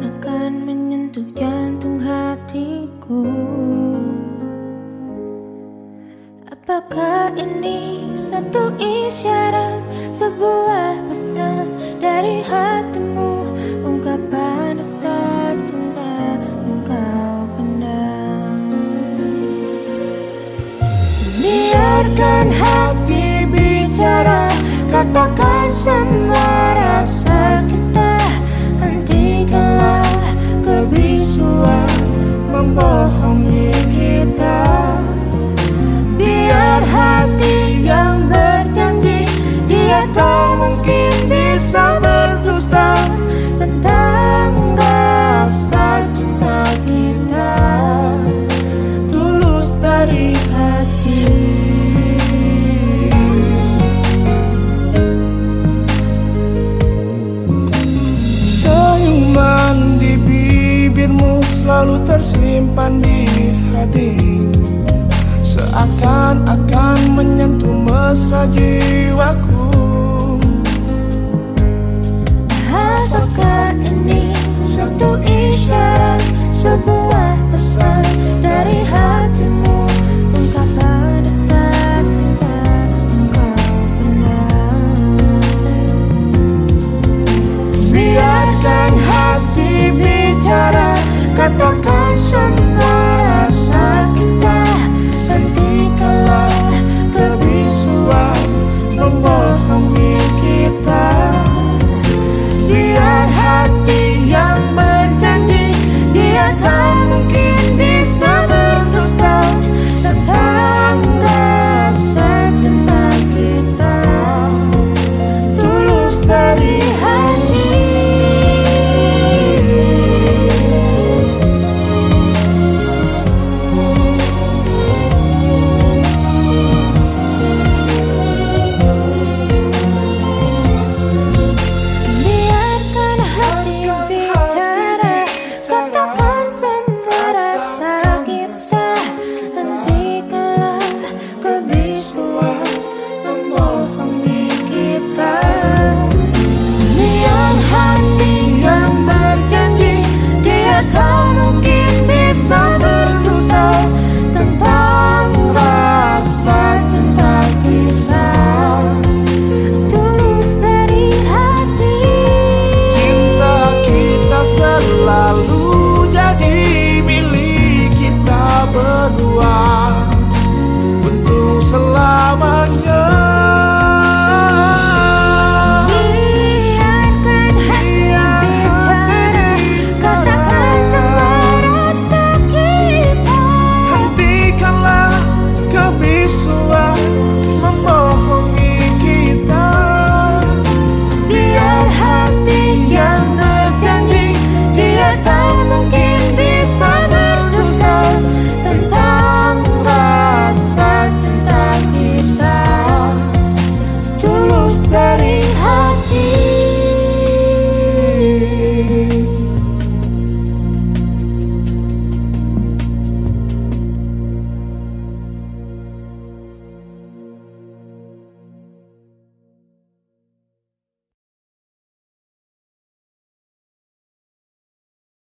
akan menyentuh jantung hatiku. Apakah ini satu isyarat Sebuah pesan dari hatimu? Ungkapan rasa cinta engkau kau pendam. Biarkan hati selalu tersimpan di hati. Seakan-akan menyentuh mesra jiwaku